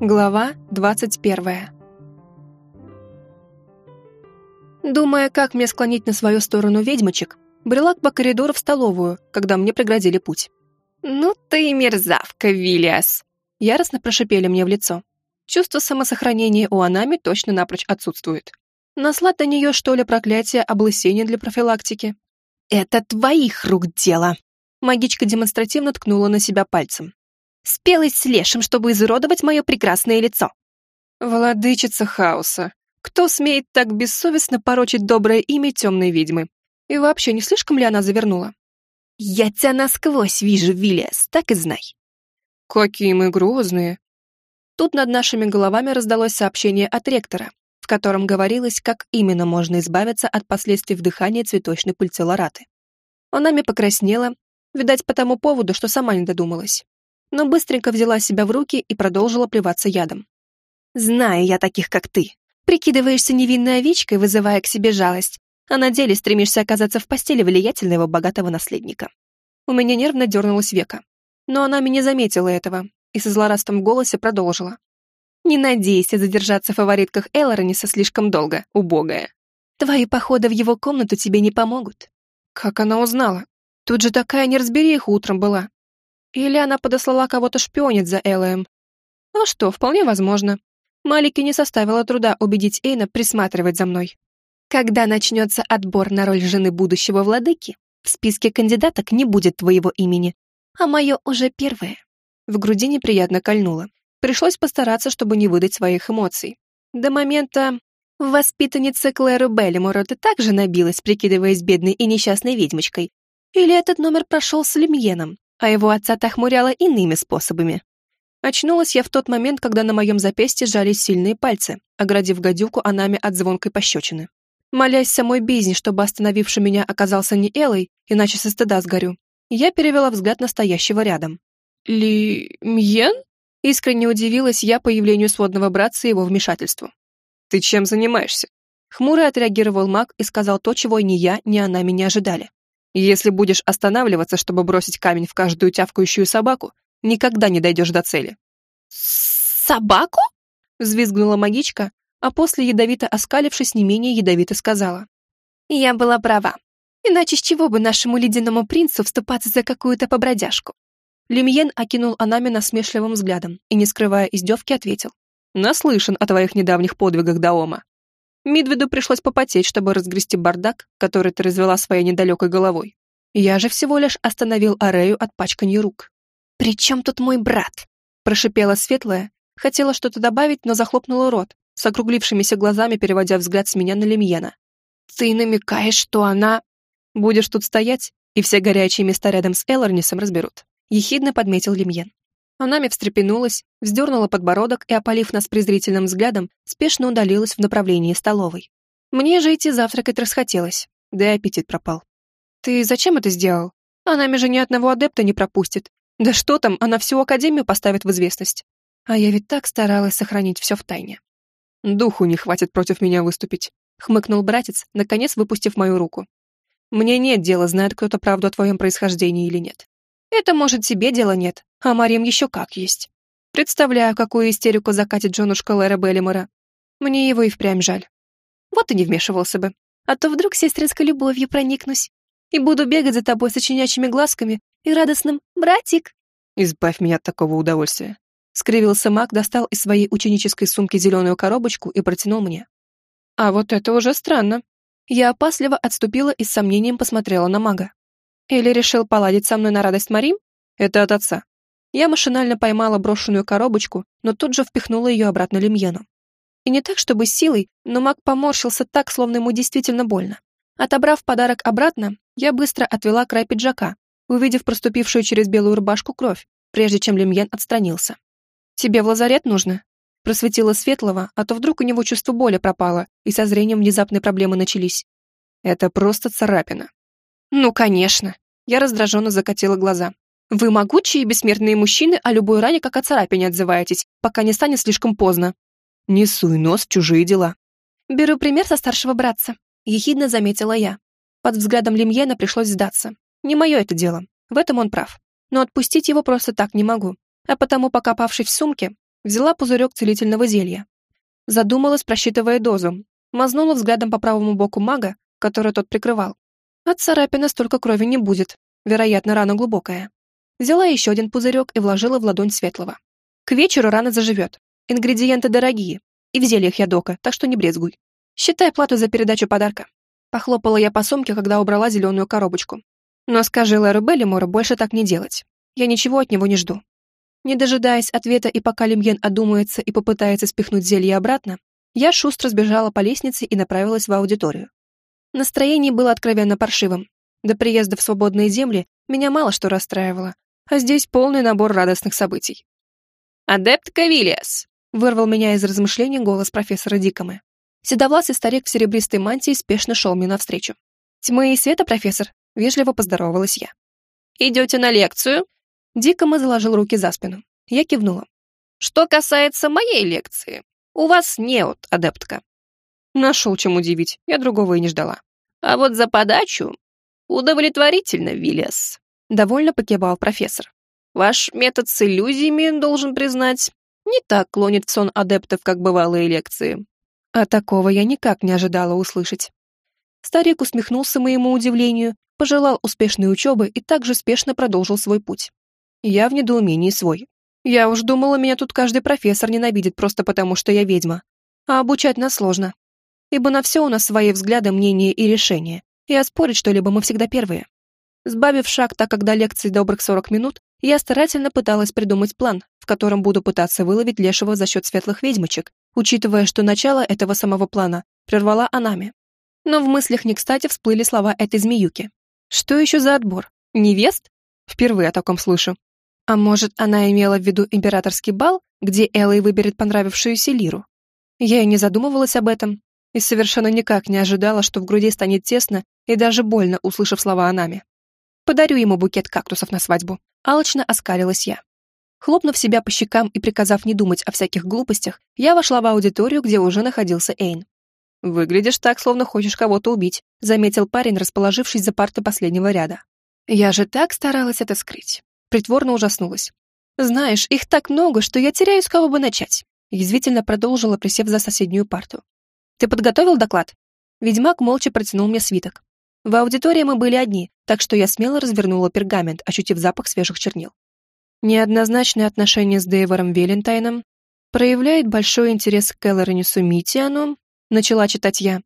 Глава 21 Думая, как мне склонить на свою сторону ведьмочек, брела по коридору в столовую, когда мне преградили путь. «Ну ты мерзавка, Виллиас!» Яростно прошипели мне в лицо. Чувство самосохранения у Анами точно напрочь отсутствует. Наслать на нее, что ли, проклятие облысения для профилактики? «Это твоих рук дело!» Магичка демонстративно ткнула на себя пальцем. Спелась с лешим, чтобы изуродовать мое прекрасное лицо. Владычица хаоса. Кто смеет так бессовестно порочить доброе имя темной ведьмы? И вообще, не слишком ли она завернула? Я тебя насквозь вижу, Виллиас, так и знай. Какие мы грозные. Тут над нашими головами раздалось сообщение от ректора, в котором говорилось, как именно можно избавиться от последствий вдыхания цветочной пыльцы Лораты. Она мне покраснела, видать, по тому поводу, что сама не додумалась но быстренько взяла себя в руки и продолжила плеваться ядом. «Знаю я таких, как ты. Прикидываешься невинной овечкой, вызывая к себе жалость, а на деле стремишься оказаться в постели влиятельного богатого наследника». У меня нервно дернулось века. Но она меня заметила этого и со злорадством в голосе продолжила. «Не надейся задержаться в фаворитках Элларониса слишком долго, убогая. Твои походы в его комнату тебе не помогут». Как она узнала? Тут же такая неразбериха утром была. Или она подослала кого-то шпионить за Элэем. Ну что, вполне возможно. Малике не составило труда убедить Эйна присматривать за мной. Когда начнется отбор на роль жены будущего владыки, в списке кандидаток не будет твоего имени, а мое уже первое. В груди неприятно кольнуло. Пришлось постараться, чтобы не выдать своих эмоций. До момента воспитанница Клэру Беллимора ты также набилась, прикидываясь бедной и несчастной ведьмочкой. Или этот номер прошел с Лемьеном, а его отца-то охмуряло иными способами. Очнулась я в тот момент, когда на моем запястье сжались сильные пальцы, оградив гадюку анами от звонкой пощечины. Молясь самой бездне, чтобы остановивший меня оказался не Элой, иначе со стыда сгорю, я перевела взгляд настоящего рядом. «Ли... Мьен?» Искренне удивилась я появлению сводного братца и его вмешательству. «Ты чем занимаешься?» Хмуро отреагировал маг и сказал то, чего ни я, ни она меня ожидали. Если будешь останавливаться, чтобы бросить камень в каждую тявкающую собаку, никогда не дойдешь до цели. «Собаку?» — взвизгнула магичка, а после, ядовито оскалившись, не менее ядовито сказала. «Я была права. Иначе с чего бы нашему ледяному принцу вступаться за какую-то побродяжку?» Лемьен окинул Анами насмешливым взглядом и, не скрывая издевки, ответил. «Наслышан о твоих недавних подвигах, Даома. Мидведу пришлось попотеть, чтобы разгрести бардак, который ты развела своей недалекой головой. Я же всего лишь остановил Арею от пачканья рук. «При чем тут мой брат?» Прошипела светлая, хотела что-то добавить, но захлопнула рот, с округлившимися глазами переводя взгляд с меня на Лемьена. «Ты намекаешь, что она...» «Будешь тут стоять, и все горячие места рядом с Элорнисом разберут», ехидно подметил Лемьен. Анами встрепенулась, вздернула подбородок и, опалив нас презрительным взглядом, спешно удалилась в направлении столовой. Мне же идти завтракать расхотелось, да и аппетит пропал. «Ты зачем это сделал? Анами же ни одного адепта не пропустит. Да что там, она всю Академию поставит в известность. А я ведь так старалась сохранить все в тайне». «Духу не хватит против меня выступить», — хмыкнул братец, наконец выпустив мою руку. «Мне нет дела, знает кто-то правду о твоем происхождении или нет. Это, может, себе дела нет, а Марьям еще как есть. Представляю, какую истерику закатит женушка Лэра Беллимора. Мне его и впрямь жаль. Вот и не вмешивался бы. А то вдруг сестринской любовью проникнусь. И буду бегать за тобой с очинячими глазками и радостным «братик». Избавь меня от такого удовольствия. Скривился маг, достал из своей ученической сумки зеленую коробочку и протянул мне. А вот это уже странно. Я опасливо отступила и с сомнением посмотрела на мага. Или решил поладить со мной на радость Марим? Это от отца. Я машинально поймала брошенную коробочку, но тут же впихнула ее обратно Лемьену. И не так, чтобы силой, но маг поморщился так, словно ему действительно больно. Отобрав подарок обратно, я быстро отвела край пиджака, увидев проступившую через белую рубашку кровь, прежде чем Лемьен отстранился. «Тебе в лазарет нужно?» Просветила Светлого, а то вдруг у него чувство боли пропало, и со зрением внезапные проблемы начались. «Это просто царапина», «Ну, конечно!» Я раздраженно закатила глаза. «Вы могучие и бессмертные мужчины, а любой ране как о царапине отзываетесь, пока не станет слишком поздно». «Не суй нос в чужие дела». «Беру пример со старшего братца», — ехидно заметила я. Под взглядом Лемьена пришлось сдаться. Не мое это дело, в этом он прав. Но отпустить его просто так не могу. А потому, покопавшись в сумке, Взяла пузырек целительного зелья. Задумалась, просчитывая дозу. Мазнула взглядом по правому боку мага, который тот прикрывал. От царапины столько крови не будет, вероятно, рана глубокая. Взяла еще один пузырек и вложила в ладонь светлого. К вечеру рана заживет. Ингредиенты дорогие. И в зельях я дока, так что не брезгуй. Считай плату за передачу подарка. Похлопала я по сумке, когда убрала зеленую коробочку. Но скажи Лэру Беллимору больше так не делать. Я ничего от него не жду. Не дожидаясь ответа и пока Лемьен одумается и попытается спихнуть зелье обратно, я шустро сбежала по лестнице и направилась в аудиторию. Настроение было откровенно паршивым. До приезда в свободные земли меня мало что расстраивало, а здесь полный набор радостных событий. «Адепт Кавилиас!» — вырвал меня из размышлений голос профессора Дикомы. Седовласый старик в серебристой мантии спешно шел мне навстречу. «Тьмы и света, профессор!» — вежливо поздоровалась я. «Идете на лекцию?» Дикома заложил руки за спину. Я кивнула. «Что касается моей лекции, у вас неот, адептка». Нашел чем удивить, я другого и не ждала. А вот за подачу удовлетворительно, Виллиас. Довольно покивал профессор. Ваш метод с иллюзиями, должен признать, не так клонит в сон адептов, как бывалые лекции. А такого я никак не ожидала услышать. Старик усмехнулся моему удивлению, пожелал успешной учебы и также спешно продолжил свой путь. Я в недоумении свой. Я уж думала, меня тут каждый профессор ненавидит просто потому, что я ведьма. А обучать нас сложно. Ибо на все у нас свои взгляды, мнения и решения. И оспорить что-либо мы всегда первые. Сбавив шаг, так как до лекции добрых 40 минут, я старательно пыталась придумать план, в котором буду пытаться выловить Лешего за счет светлых ведьмочек, учитывая, что начало этого самого плана прервала Анами. Но в мыслях не кстати всплыли слова этой змеюки. Что еще за отбор? Невест? Впервые о таком слышу. А может, она имела в виду императорский бал, где Элой выберет понравившуюся лиру? Я и не задумывалась об этом, и совершенно никак не ожидала, что в груди станет тесно и даже больно, услышав слова Анами. Подарю ему букет кактусов на свадьбу. Алочно оскалилась я. Хлопнув себя по щекам и приказав не думать о всяких глупостях, я вошла в аудиторию, где уже находился Эйн. «Выглядишь так, словно хочешь кого-то убить», заметил парень, расположившись за партой последнего ряда. Я же так старалась это скрыть. Притворно ужаснулась. «Знаешь, их так много, что я теряю, с кого бы начать», язвительно продолжила, присев за соседнюю парту. «Ты подготовил доклад?» Ведьмак молча протянул мне свиток. В аудитории мы были одни, так что я смело развернула пергамент, ощутив запах свежих чернил. Неоднозначное отношение с Дейвором Велентайном проявляет большой интерес к Эллоренису Митиану, начала читать я.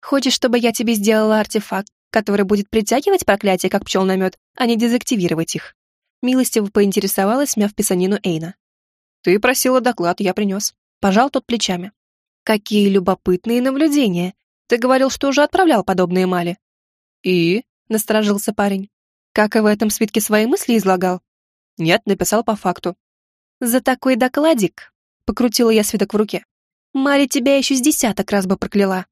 Хочешь, чтобы я тебе сделала артефакт, который будет притягивать проклятие, как пчел на мед, а не дезактивировать их? Милостиво поинтересовалась, мяв писанину Эйна. Ты просила доклад, я принес. Пожал тот плечами. Какие любопытные наблюдения. Ты говорил, что уже отправлял подобные мали. «И?» — насторожился парень. «Как и в этом свитке свои мысли излагал?» «Нет, написал по факту». «За такой докладик!» — покрутила я свиток в руке. «Мари тебя еще с десяток раз бы прокляла.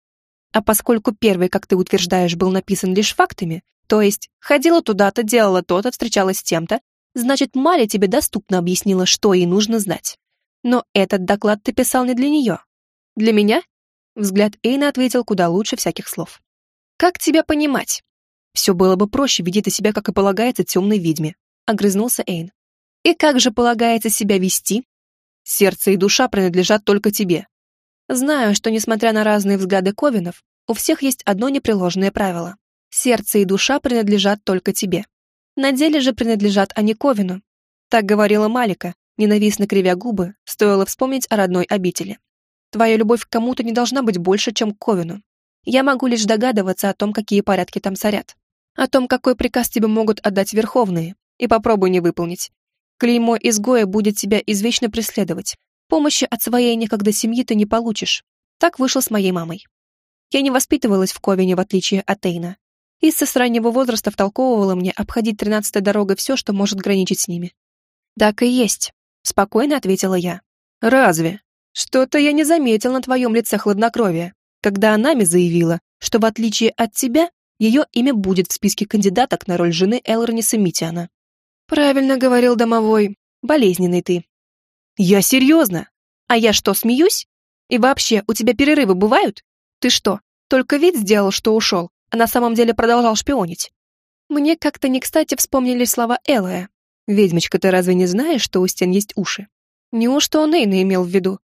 А поскольку первый, как ты утверждаешь, был написан лишь фактами, то есть ходила туда-то, делала то-то, встречалась с тем-то, значит, Маля тебе доступно объяснила, что ей нужно знать. Но этот доклад ты писал не для нее. Для меня?» Взгляд Эйна ответил куда лучше всяких слов. Как тебя понимать? Все было бы проще, веди ты себя, как и полагается, темной ведьме, огрызнулся Эйн. И как же полагается себя вести? Сердце и душа принадлежат только тебе. Знаю, что, несмотря на разные взгляды Ковинов, у всех есть одно непреложное правило. Сердце и душа принадлежат только тебе. На деле же принадлежат они Ковину. Так говорила Малика, ненавистно кривя губы, стоило вспомнить о родной обители. Твоя любовь к кому-то не должна быть больше, чем к Ковину. Я могу лишь догадываться о том, какие порядки там царят. О том, какой приказ тебе могут отдать верховные. И попробуй не выполнить. Клеймо изгоя будет тебя извечно преследовать. Помощи от своей некогда семьи ты не получишь. Так вышло с моей мамой. Я не воспитывалась в Ковине, в отличие от Эйна. Исса с раннего возраста втолковывала мне обходить тринадцатой дорогой все, что может граничить с ними. «Так и есть», — спокойно ответила я. «Разве? Что-то я не заметил на твоем лице хладнокровия когда Анами заявила, что в отличие от тебя, ее имя будет в списке кандидаток на роль жены Элрониса Митиана. Правильно говорил домовой, болезненный ты. Я серьезно. А я что, смеюсь? И вообще, у тебя перерывы бывают? Ты что, только вид сделал, что ушел, а на самом деле продолжал шпионить? Мне как-то не кстати вспомнили слова Элая. «Ведьмочка, ты разве не знаешь, что у стен есть уши?» Неужто он Эйна имел в виду?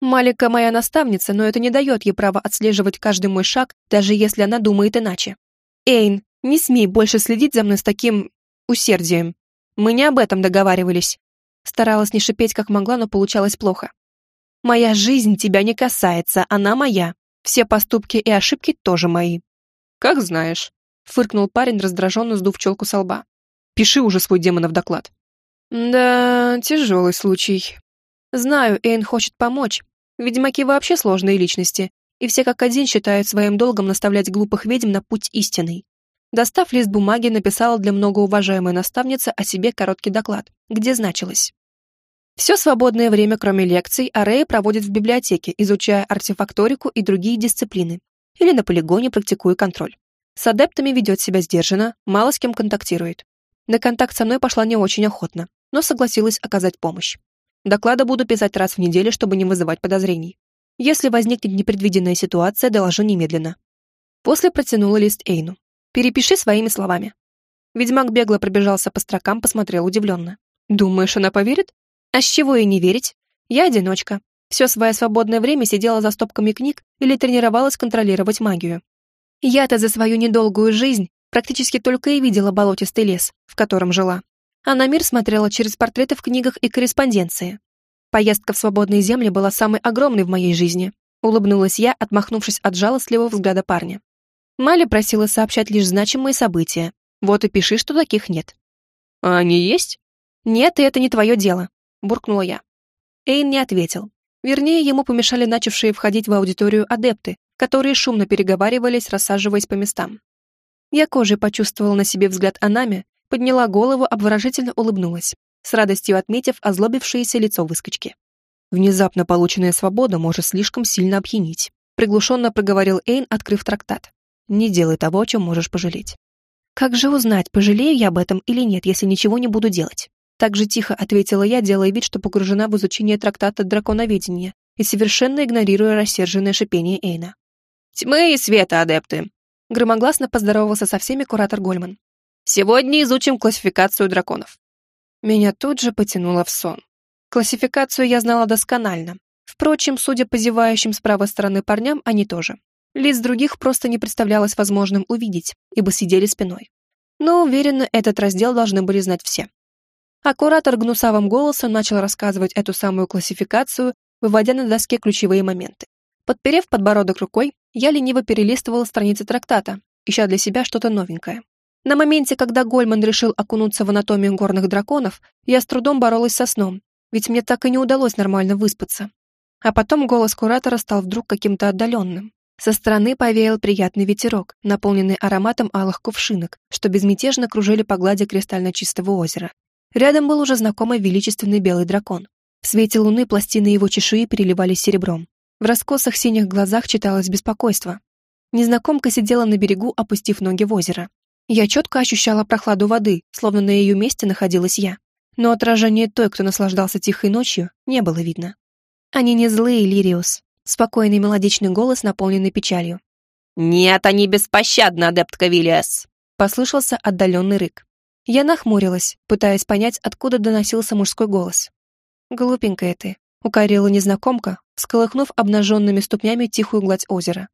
Малика моя наставница, но это не дает ей права отслеживать каждый мой шаг, даже если она думает иначе. Эйн, не смей больше следить за мной с таким... усердием. Мы не об этом договаривались. Старалась не шипеть как могла, но получалось плохо. Моя жизнь тебя не касается, она моя. Все поступки и ошибки тоже мои. Как знаешь, фыркнул парень, раздраженно сдув челку со лба. Пиши уже свой демонов доклад. Да, тяжелый случай. Знаю, Эйн хочет помочь. Ведьмаки вообще сложные личности, и все как один считают своим долгом наставлять глупых ведьм на путь истинный. Достав лист бумаги, написала для многоуважаемой наставницы о себе короткий доклад, где значилось. Все свободное время, кроме лекций, Арея проводит в библиотеке, изучая артефакторику и другие дисциплины, или на полигоне практикуя контроль. С адептами ведет себя сдержанно, мало с кем контактирует. На контакт со мной пошла не очень охотно, но согласилась оказать помощь. Доклады буду писать раз в неделю, чтобы не вызывать подозрений. Если возникнет непредвиденная ситуация, доложу немедленно. После протянула лист Эйну. Перепиши своими словами. Ведьмак бегло пробежался по строкам, посмотрел удивленно. Думаешь, она поверит? А с чего и не верить? Я одиночка. Все свое свободное время сидела за стопками книг или тренировалась контролировать магию. Я-то за свою недолгую жизнь практически только и видела болотистый лес, в котором жила. А на мир смотрела через портреты в книгах и корреспонденции. Поездка в свободные земли была самой огромной в моей жизни. Улыбнулась я, отмахнувшись от жалостливого взгляда парня. Мали просила сообщать лишь значимые события. Вот и пиши, что таких нет. А они есть? Нет, и это не твое дело, буркнула я. Эйн не ответил. Вернее, ему помешали начавшие входить в аудиторию адепты, которые шумно переговаривались, рассаживаясь по местам. Я кожей почувствовала на себе взгляд Анами, подняла голову, обворожительно улыбнулась, с радостью отметив озлобившееся лицо выскочки. Внезапно полученная свобода может слишком сильно опьянить, приглушенно проговорил Эйн, открыв трактат. Не делай того, о чем можешь пожалеть. Как же узнать, пожалею я об этом или нет, если ничего не буду делать? Так же тихо ответила я, делая вид, что погружена в изучение трактата драконоведения и совершенно игнорируя рассерженное шипение Эйна. «Тьмы и света, адепты!» Громогласно поздоровался со всеми куратор Гольман. «Сегодня изучим классификацию драконов». Меня тут же потянуло в сон. Классификацию я знала досконально. Впрочем, судя по зевающим с правой стороны парням, они тоже. Лиц других просто не представлялось возможным увидеть, ибо сидели спиной. Но уверенно, этот раздел должны были знать все. А куратор гнусавым голосом начал рассказывать эту самую классификацию, выводя на доске ключевые моменты. Подперев подбородок рукой, я лениво перелистывала страницы трактата, ища для себя что-то новенькое. На моменте, когда Гольман решил окунуться в анатомию горных драконов, я с трудом боролась со сном, ведь мне так и не удалось нормально выспаться. А потом голос куратора стал вдруг каким-то отдаленным, со стороны повеял приятный ветерок, наполненный ароматом алых кувшинок, что безмятежно кружили по глади кристально чистого озера. Рядом был уже знакомый величественный белый дракон. В свете луны пластины его чешуи переливались серебром. В раскосах синих глазах читалось беспокойство. Незнакомка сидела на берегу, опустив ноги в озеро. Я четко ощущала прохладу воды, словно на ее месте находилась я. Но отражение той, кто наслаждался тихой ночью, не было видно. Они не злые, Лириус, Спокойный мелодичный голос, наполненный печалью. «Нет, они беспощадны, адептка Виллиас!» Послышался отдаленный рык. Я нахмурилась, пытаясь понять, откуда доносился мужской голос. «Глупенькая ты», — укорила незнакомка, всколыхнув обнаженными ступнями тихую гладь озера.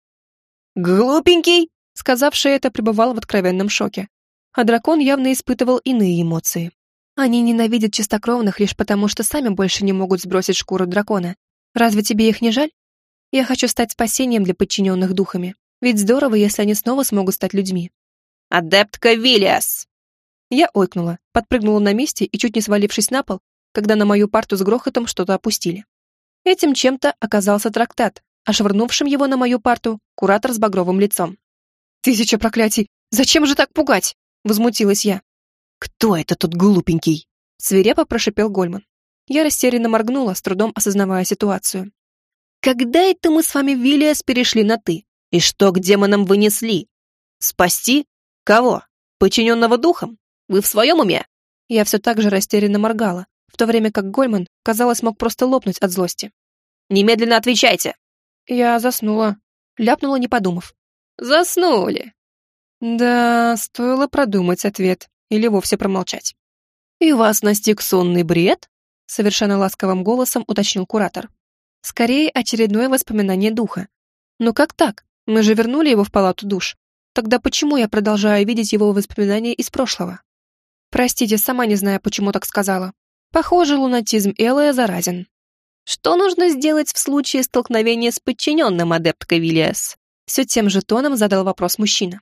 «Глупенький!» Сказавший это пребывал в откровенном шоке. А дракон явно испытывал иные эмоции. Они ненавидят чистокровных лишь потому, что сами больше не могут сбросить шкуру дракона. Разве тебе их не жаль? Я хочу стать спасением для подчиненных духами. Ведь здорово, если они снова смогут стать людьми. «Адептка Виллиас!» Я ойкнула, подпрыгнула на месте и, чуть не свалившись на пол, когда на мою парту с грохотом что-то опустили. Этим чем-то оказался трактат, а швырнувшим его на мою парту куратор с багровым лицом. «Тысяча проклятий! Зачем же так пугать?» — возмутилась я. «Кто это тут глупенький?» — свирепо прошипел Гольман. Я растерянно моргнула, с трудом осознавая ситуацию. Когда это мы с вами, Виллиас, перешли на «ты»? И что к демонам вынесли? Спасти? Кого? Подчиненного духом? Вы в своем уме?» Я все так же растерянно моргала, в то время как Гольман, казалось, мог просто лопнуть от злости. «Немедленно отвечайте!» Я заснула. Ляпнула, не подумав. «Заснули!» Да, стоило продумать ответ или вовсе промолчать. «И вас настиг сонный бред?» совершенно ласковым голосом уточнил куратор. Скорее, очередное воспоминание духа. Но как так? Мы же вернули его в палату душ. Тогда почему я продолжаю видеть его воспоминания из прошлого? Простите, сама не знаю, почему так сказала. Похоже, лунатизм Элая заразен. Что нужно сделать в случае столкновения с подчиненным, адептка Виллиас? Все тем же тоном задал вопрос мужчина.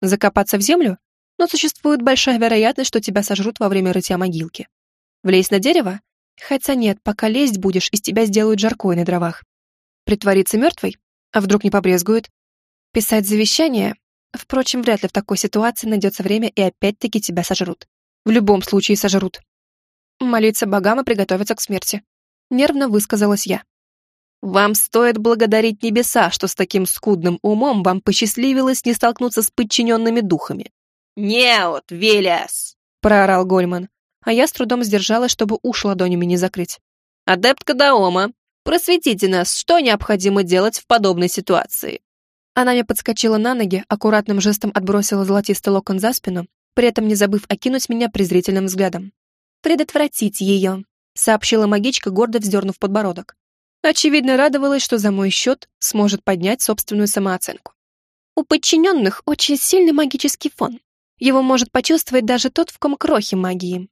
Закопаться в землю? Но существует большая вероятность, что тебя сожрут во время рытья могилки. Влезть на дерево? Хотя нет, пока лезть будешь, из тебя сделают жаркое на дровах. Притвориться мертвой? А вдруг не побрезгуют? Писать завещание? Впрочем, вряд ли в такой ситуации найдется время и опять-таки тебя сожрут. В любом случае сожрут. Молиться богам и приготовиться к смерти. Нервно высказалась я. Вам стоит благодарить небеса, что с таким скудным умом вам посчастливилось не столкнуться с подчиненными духами. «Неот, Велиас!» — проорал Гольман, а я с трудом сдержалась, чтобы уши ладонями не закрыть. «Адепт Кадаома, просветите нас, что необходимо делать в подобной ситуации?» Она мне подскочила на ноги, аккуратным жестом отбросила золотистый локон за спину, при этом не забыв окинуть меня презрительным взглядом. «Предотвратить ее», — сообщила магичка, гордо вздернув подбородок. Очевидно, радовалась, что за мой счет сможет поднять собственную самооценку. У подчиненных очень сильный магический фон. Его может почувствовать даже тот, в ком крохи магии.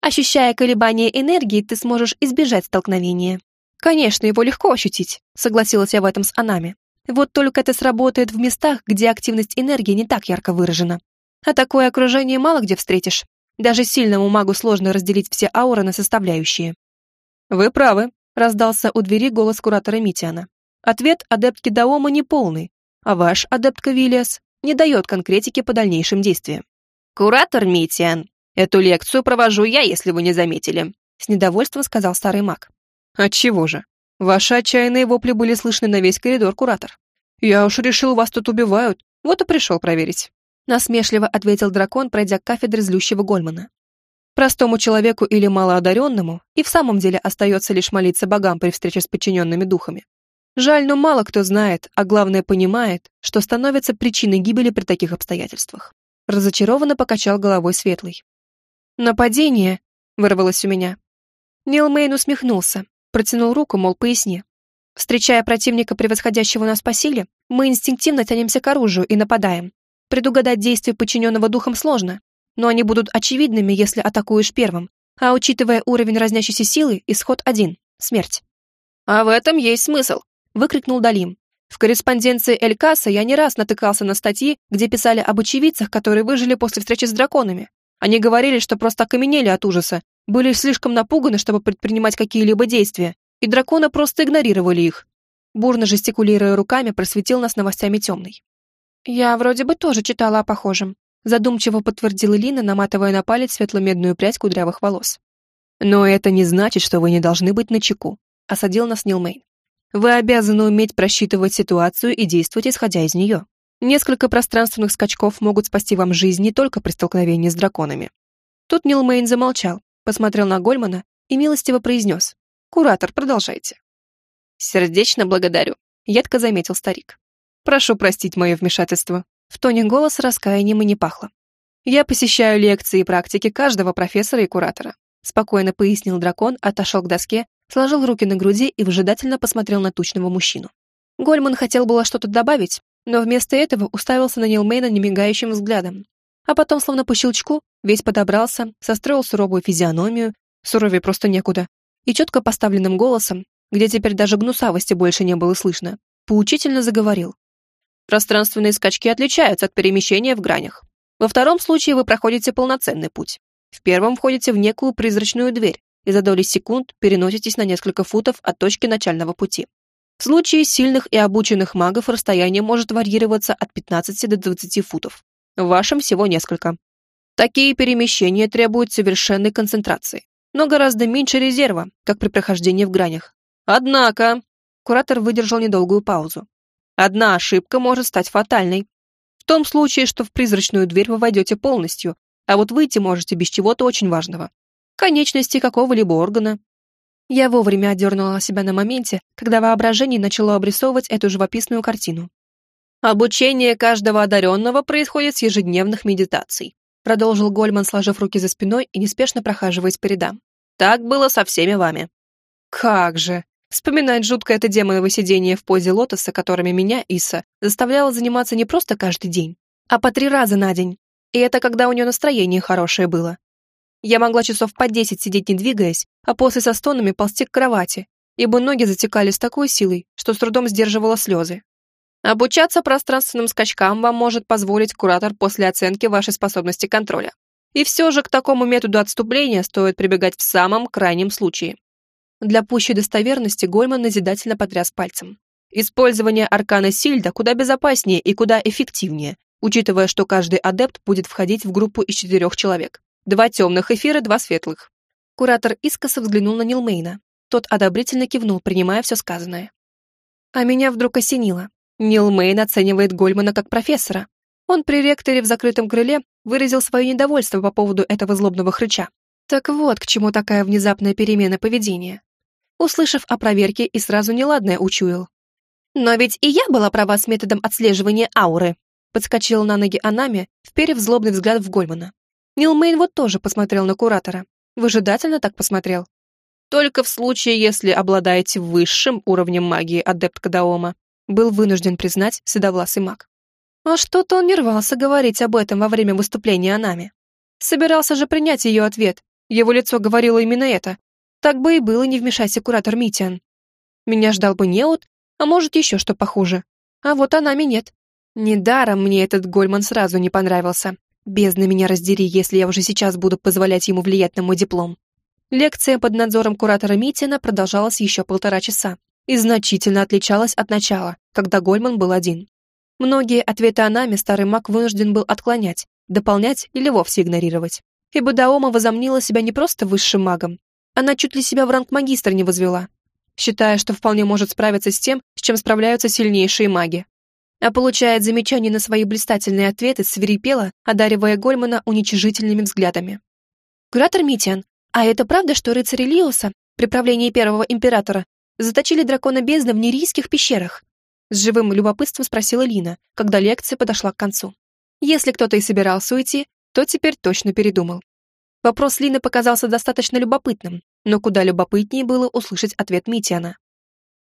Ощущая колебания энергии, ты сможешь избежать столкновения. Конечно, его легко ощутить, согласилась я в этом с Анами. Вот только это сработает в местах, где активность энергии не так ярко выражена. А такое окружение мало где встретишь. Даже сильному магу сложно разделить все ауры на составляющие. Вы правы, раздался у двери голос куратора Митиана. Ответ адептки Даома неполный, а ваш адепт Кавилиас не дает конкретики по дальнейшим действиям. «Куратор Митиан, эту лекцию провожу я, если вы не заметили», с недовольством сказал старый маг. «Отчего же? Ваши отчаянные вопли были слышны на весь коридор, куратор. Я уж решил, вас тут убивают, вот и пришел проверить». Насмешливо ответил дракон, пройдя к кафедре злющего Гольмана. Простому человеку или малоодаренному и в самом деле остается лишь молиться богам при встрече с подчиненными духами. Жаль, но мало кто знает, а главное понимает, что становится причиной гибели при таких обстоятельствах. Разочарованно покачал головой Светлый. «Нападение!» — вырвалось у меня. Нил Мейн усмехнулся, протянул руку, мол, поясни. Встречая противника, превосходящего нас по силе, мы инстинктивно тянемся к оружию и нападаем. Предугадать действия подчиненного духом сложно, но они будут очевидными, если атакуешь первым. А учитывая уровень разнящейся силы, исход один — смерть. «А в этом есть смысл», — выкрикнул Далим. В корреспонденции Элькаса я не раз натыкался на статьи, где писали об очевидцах, которые выжили после встречи с драконами. Они говорили, что просто окаменели от ужаса, были слишком напуганы, чтобы предпринимать какие-либо действия, и драконы просто игнорировали их. Бурно жестикулируя руками, просветил нас новостями темный. Я вроде бы тоже читала о похожем задумчиво подтвердила Лина, наматывая на палец светло-медную прядь кудрявых волос. «Но это не значит, что вы не должны быть начеку», — осадил нас Нилмейн. «Вы обязаны уметь просчитывать ситуацию и действовать, исходя из нее. Несколько пространственных скачков могут спасти вам жизнь не только при столкновении с драконами». Тут Нилмейн замолчал, посмотрел на Гольмана и милостиво произнес. «Куратор, продолжайте». «Сердечно благодарю», — едко заметил старик. «Прошу простить мое вмешательство. В тоне голос раскаянием и не пахло. «Я посещаю лекции и практики каждого профессора и куратора», спокойно пояснил дракон, отошел к доске, сложил руки на груди и выжидательно посмотрел на тучного мужчину. Гольман хотел было что-то добавить, но вместо этого уставился на Нилмейна немигающим взглядом. А потом, словно по щелчку, весь подобрался, состроил суровую физиономию, суровее просто некуда, и четко поставленным голосом, где теперь даже гнусавости больше не было слышно, поучительно заговорил. Пространственные скачки отличаются от перемещения в гранях. Во втором случае вы проходите полноценный путь. В первом входите в некую призрачную дверь и за доли секунд переноситесь на несколько футов от точки начального пути. В случае сильных и обученных магов расстояние может варьироваться от 15 до 20 футов. В вашем всего несколько. Такие перемещения требуют совершенной концентрации, но гораздо меньше резерва, как при прохождении в гранях. Однако, куратор выдержал недолгую паузу. Одна ошибка может стать фатальной. В том случае, что в призрачную дверь вы войдете полностью, а вот выйти можете без чего-то очень важного. Конечности какого-либо органа. Я вовремя одернула себя на моменте, когда воображение начало обрисовывать эту живописную картину. Обучение каждого одаренного происходит с ежедневных медитаций, продолжил Гольман, сложив руки за спиной и неспешно прохаживаясь по рядам. Так было со всеми вами». «Как же!» Вспоминать жуткое это демоново сидение в позе лотоса, которыми меня, Иса, заставляла заниматься не просто каждый день, а по три раза на день. И это когда у нее настроение хорошее было. Я могла часов по десять сидеть не двигаясь, а после со стонами ползти к кровати, ибо ноги затекали с такой силой, что с трудом сдерживала слезы. Обучаться пространственным скачкам вам может позволить куратор после оценки вашей способности контроля. И все же к такому методу отступления стоит прибегать в самом крайнем случае. Для пущей достоверности Гольман назидательно потряс пальцем. Использование аркана Сильда куда безопаснее и куда эффективнее, учитывая, что каждый адепт будет входить в группу из четырех человек. Два темных эфира, два светлых. Куратор искоса взглянул на Нилмейна. Тот одобрительно кивнул, принимая все сказанное. А меня вдруг осенило. Нилмейн оценивает Гольмана как профессора. Он при ректоре в закрытом крыле выразил свое недовольство по поводу этого злобного хрыча. Так вот, к чему такая внезапная перемена поведения. Услышав о проверке, и сразу неладное учуял. «Но ведь и я была права с методом отслеживания ауры», подскочила на ноги Анами, вперев злобный взгляд в Гольмана. Нил Мейн вот тоже посмотрел на куратора. Выжидательно так посмотрел. «Только в случае, если обладаете высшим уровнем магии, адепт Кадаома», был вынужден признать седовласый маг. А что-то он не рвался говорить об этом во время выступления Анами. Собирался же принять ее ответ, его лицо говорило именно это. Так бы и было, не вмешайся, куратор Митиан. Меня ждал бы неуд, а может, еще что похуже. А вот она нет. Недаром мне этот Гольман сразу не понравился. Бездна меня раздери, если я уже сейчас буду позволять ему влиять на мой диплом. Лекция под надзором куратора Митина продолжалась еще полтора часа и значительно отличалась от начала, когда Гольман был один. Многие ответы о нами старый маг вынужден был отклонять, дополнять или вовсе игнорировать ибо Даома возомнила себя не просто высшим магом, она чуть ли себя в ранг магистра не возвела, считая, что вполне может справиться с тем, с чем справляются сильнейшие маги. А получает замечания на свои блистательные ответы, свирепела, одаривая Гольмана уничижительными взглядами. «Куратор Митиан, а это правда, что рыцари Лиоса при правлении первого императора заточили дракона бездны в нерийских пещерах?» С живым любопытством спросила Лина, когда лекция подошла к концу. Если кто-то и собирался уйти, то теперь точно передумал. Вопрос Лины показался достаточно любопытным, но куда любопытнее было услышать ответ Митиана.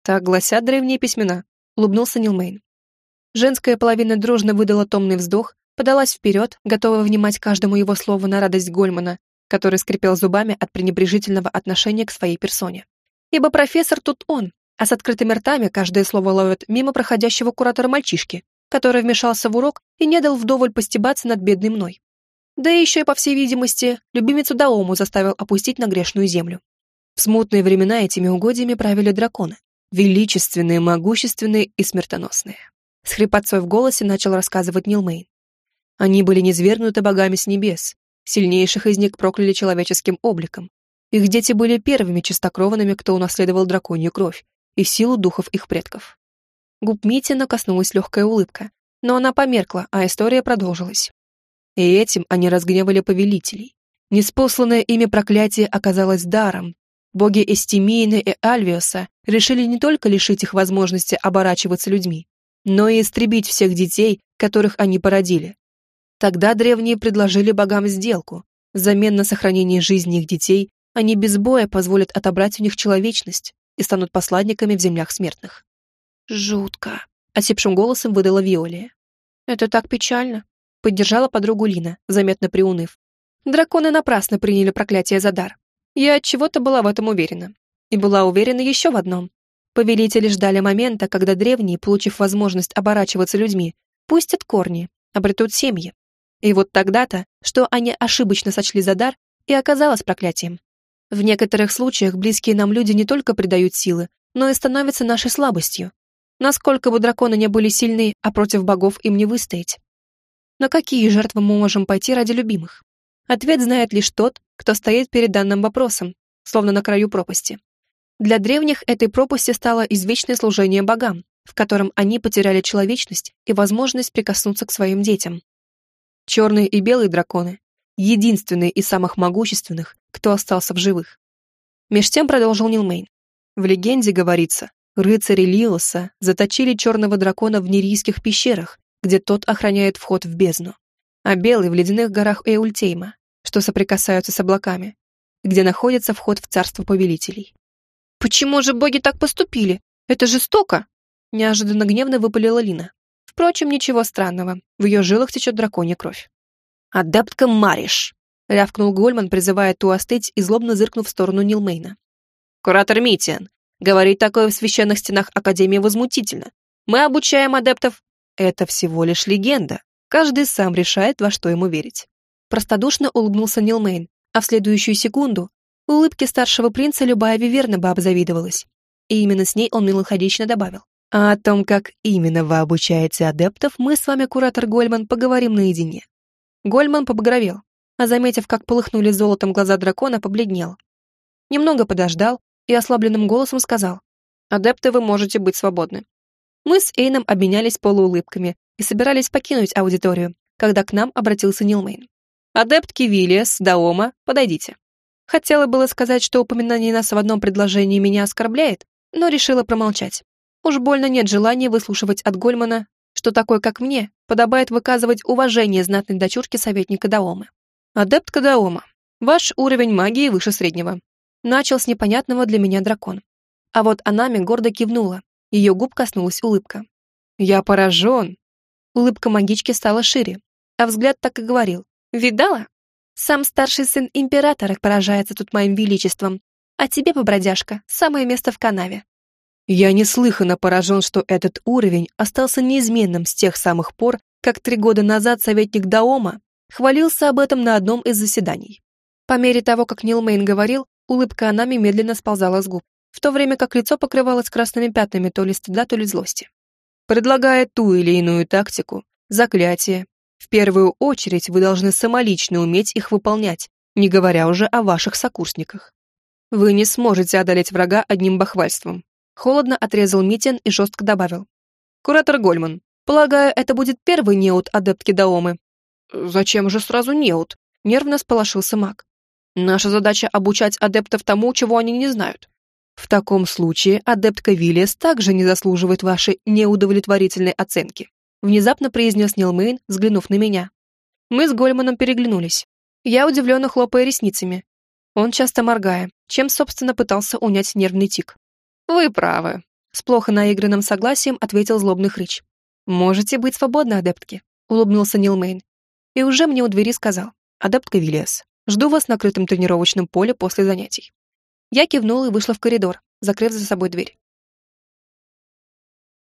«Так гласят древние письмена», — улыбнулся Нилмейн. Женская половина дружно выдала томный вздох, подалась вперед, готовая внимать каждому его слову на радость Гольмана, который скрипел зубами от пренебрежительного отношения к своей персоне. Ибо профессор тут он, а с открытыми ртами каждое слово ловит мимо проходящего куратора мальчишки, который вмешался в урок и не дал вдоволь постебаться над бедной мной. Да еще и, по всей видимости, любимицу Даому заставил опустить на грешную землю. В смутные времена этими угодьями правили драконы. Величественные, могущественные и смертоносные. С хрипотцой в голосе начал рассказывать Нилмейн. Они были низвергнуты богами с небес. Сильнейших из них прокляли человеческим обликом. Их дети были первыми чистокровными, кто унаследовал драконью кровь и силу духов их предков. Губ Митина коснулась легкая улыбка, но она померкла, а история продолжилась. И этим они разгневали повелителей. Неспосланное ими проклятие оказалось даром. Боги Эстимиины и Альвиоса решили не только лишить их возможности оборачиваться людьми, но и истребить всех детей, которых они породили. Тогда древние предложили богам сделку. Взамен на сохранение жизни их детей они без боя позволят отобрать у них человечность и станут посладниками в землях смертных. «Жутко», — осипшим голосом выдала Виолия. «Это так печально», Поддержала подругу Лина, заметно приуныв. Драконы напрасно приняли проклятие за дар. Я от чего-то была в этом уверена. И была уверена еще в одном. Повелители ждали момента, когда древние, получив возможность оборачиваться людьми, пустят корни, обретут семьи. И вот тогда-то, что они ошибочно сочли за дар, и оказалось проклятием. В некоторых случаях близкие нам люди не только придают силы, но и становятся нашей слабостью. Насколько бы драконы не были сильны, а против богов им не выстоять. На какие жертвы мы можем пойти ради любимых? Ответ знает лишь тот, кто стоит перед данным вопросом, словно на краю пропасти. Для древних этой пропасти стало извечное служение богам, в котором они потеряли человечность и возможность прикоснуться к своим детям. Черные и белые драконы — единственные из самых могущественных, кто остался в живых. Меж тем продолжил Нилмейн. В легенде говорится, рыцари Лилоса заточили черного дракона в нерийских пещерах где тот охраняет вход в бездну, а белый в ледяных горах Эультейма, что соприкасаются с облаками. где находится вход в царство повелителей. «Почему же боги так поступили? Это жестоко!» Неожиданно гневно выпалила Лина. Впрочем, ничего странного. В ее жилах течет драконья кровь. «Адептка Мариш!» — рявкнул Гольман, призывая ту остыть и злобно зыркнув в сторону Нилмейна. «Куратор Митиан, говорить такое в священных стенах Академии возмутительно. Мы обучаем адептов. Это всего лишь легенда. Каждый сам решает, во что ему верить». Простодушно улыбнулся Нилмейн, а в следующую секунду улыбке старшего принца любая виверна бы обзавидовалась. И именно с ней он меланхолично добавил. А о том, как именно вы обучаете адептов, мы с вами, куратор Гольман, поговорим наедине. Гольман побагровел, а заметив, как полыхнули золотом глаза дракона, побледнел. Немного подождал и ослабленным голосом сказал, «Адепты, вы можете быть свободны». Мы с Эйном обменялись полуулыбками и собирались покинуть аудиторию, когда к нам обратился Нилмейн. «Адепт Кивилиас, Даома, подойдите». Хотела было сказать, что упоминание нас в одном предложении меня оскорбляет, но решила промолчать. Уж больно нет желания выслушивать от Гольмана, что такой, как мне, подобает выказывать уважение знатной дочурке советника Даомы. Адептка Даома, ваш уровень магии выше среднего. Начал с непонятного для меня дракон. А вот Анами гордо кивнула, ее губ коснулась улыбка. Я поражен. Улыбка магички стала шире, а взгляд так и говорил. Видала? Сам старший сын императора поражается тут моим величеством, а тебе, побродяжка, самое место в канаве. Я неслыханно поражен, что этот уровень остался неизменным с тех самых пор, как три года назад советник Даома хвалился об этом на одном из заседаний. По мере того, как Нил Мейн говорил, улыбка Анами медленно сползала с губ, в то время как лицо покрывалось красными пятнами то ли стыда, то ли злости. Предлагая ту или иную тактику, заклятие, в первую очередь вы должны самолично уметь их выполнять, не говоря уже о ваших сокурсниках. Вы не сможете одолеть врага одним бахвальством, Холодно отрезал Митин и жестко добавил. «Куратор Гольман, полагаю, это будет первый неуд адептки Даомы». «Зачем же сразу неуд?» — нервно сполошился маг. «Наша задача — обучать адептов тому, чего они не знают. В таком случае адептка Виллиас также не заслуживает вашей неудовлетворительной оценки», внезапно произнес Нилмейн, взглянув на меня. Мы с Гольманом переглянулись. Я удивленно хлопая ресницами. Он часто моргая, чем, собственно, пытался унять нервный тик. «Вы правы», — с плохо наигранным согласием ответил злобный хрыч. «Можете быть свободны, адептки», — улыбнулся Нил Мейн. И уже мне у двери сказал. «Адептка Виллиас, жду вас на крытом тренировочном поле после занятий». Я кивнула и вышла в коридор, закрыв за собой дверь.